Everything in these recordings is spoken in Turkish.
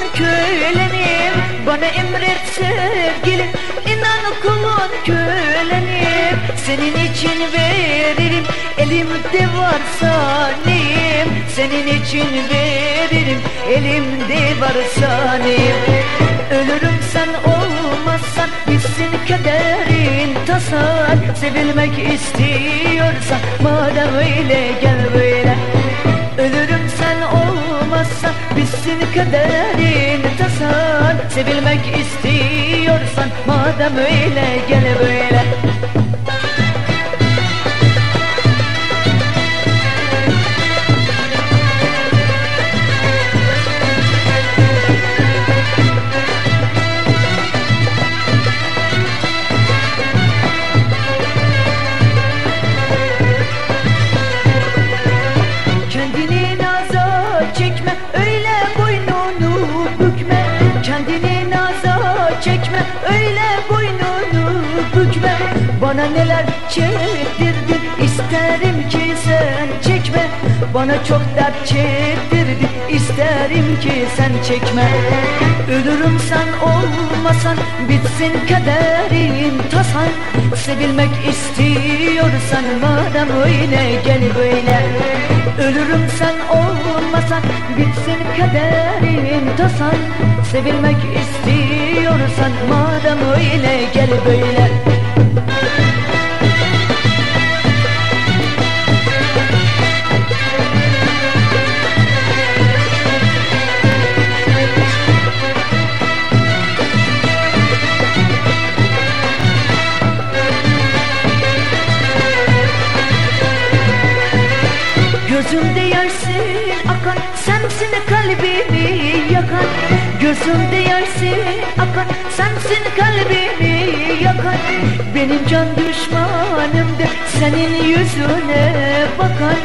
kulun kölenim Bana emret sevgilim. İnan kulun kölenim Senin için veririm. Elimde varsa neyim Senin için veririm. Elimde varsa neyim? Ölürüm sen olmazsan bitsin kaderin tasan Sevilmek istiyorsan madem öyle gel böyle bitsin kaderin tasan Sevilmek istiyorsan madem öyle gel böyle Bana neler çektirdin isterim ki sen çekme. Bana çok dert çektirdin isterim ki sen çekme. Ölürüm sen olmasan bitsin kaderin tasan. Sevilmek istiyorsan madem öyle gel böyle. Ölürüm sen olmasan bitsin kaderin tasan. Sevilmek istiyorsan madem öyle gel böyle Gözümde yersin akan sensin kalbimi yakan. Gözümde yersin akan sensin kalbimi yakan. Benim can düşmanımdır senin yüzüne bakan.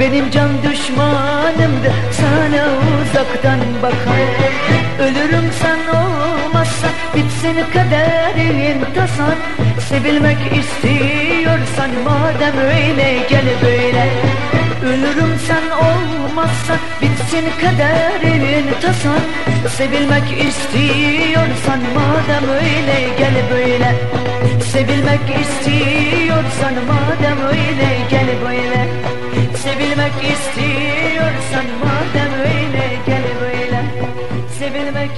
Benim can düşmanımdır sana uzaktan bakan. Ölürüm sen olmazsan bitsin kaderin tasan. Sevilmek istiyorsan madem öyle gel böyle olmazsan bitsin kaderin tasan. Sevilmek istiyorsan madem öyle gel böyle. Sevilmek istiyorsan madem öyle gel böyle. Sevilmek istiyorsan madem öyle gel böyle. Sevilmek